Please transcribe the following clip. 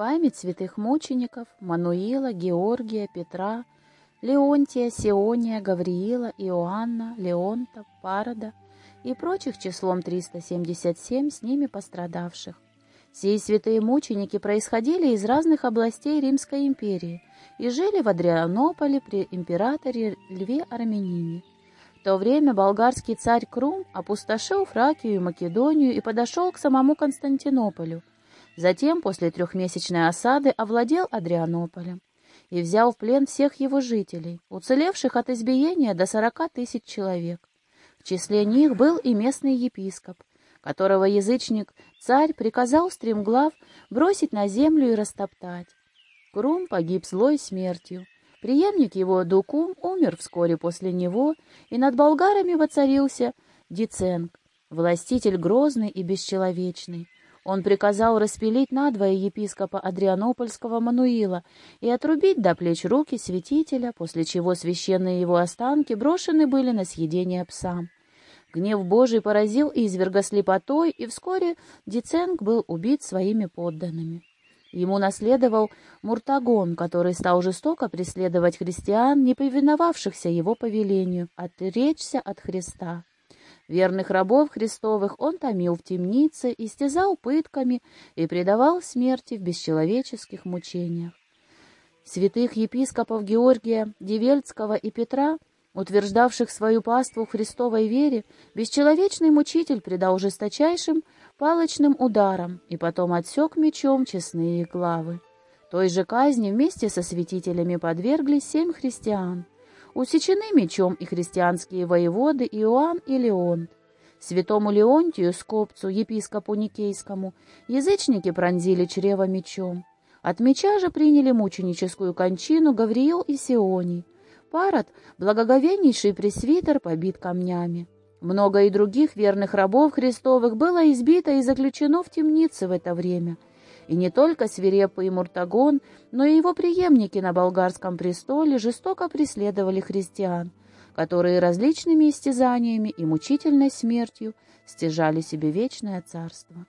Память святых мучеников Мануила, Георгия, Петра, Леонтия, Сиония, Гавриила, Иоанна, Леонта, Парода и прочих числом 377 с ними пострадавших. Сии святые мученики происходили из разных областей Римской империи и жили в Адрианополе при императоре Льве Арменине. В то время болгарский царь Крум опустошил Фракию и Македонию и подошел к самому Константинополю. Затем, после трехмесячной осады, овладел Адрианополем и взял в плен всех его жителей, уцелевших от избиения до сорока тысяч человек. В числе них был и местный епископ, которого язычник царь приказал стремглав бросить на землю и растоптать. Крум погиб злой смертью. Приемник его Дукум умер вскоре после него, и над болгарами воцарился Диценг, властитель грозный и бесчеловечный. Он приказал распилить надвое епископа Адрианопольского Мануила и отрубить до плеч руки святителя, после чего священные его останки брошены были на съедение псам. Гнев Божий поразил изверга слепотой, и вскоре Диценг был убит своими подданными. Ему наследовал Муртагон, который стал жестоко преследовать христиан, не повиновавшихся его повелению, отречься от Христа. Верных рабов Христовых он томил в темнице, истязал пытками и предавал смерти в бесчеловеческих мучениях. Святых епископов Георгия, Девельцкого и Петра — утверждавших свою паству в Христовой вере, бесчеловечный мучитель предал жесточайшим палочным ударам и потом отсек мечом честные главы. Той же казни вместе со святителями подверглись семь христиан. Усечены мечом и христианские воеводы Иоанн и Леонт. Святому Леонтию, скопцу, епископу Никейскому, язычники пронзили чрево мечом. От меча же приняли мученическую кончину Гавриил и Сионий, Парад, благоговейнейший пресвитер, побит камнями. Много и других верных рабов Христовых было избито и заключено в темнице в это время. И не только свирепый Муртагон, но и его преемники на болгарском престоле жестоко преследовали христиан, которые различными истязаниями и мучительной смертью стяжали себе вечное царство.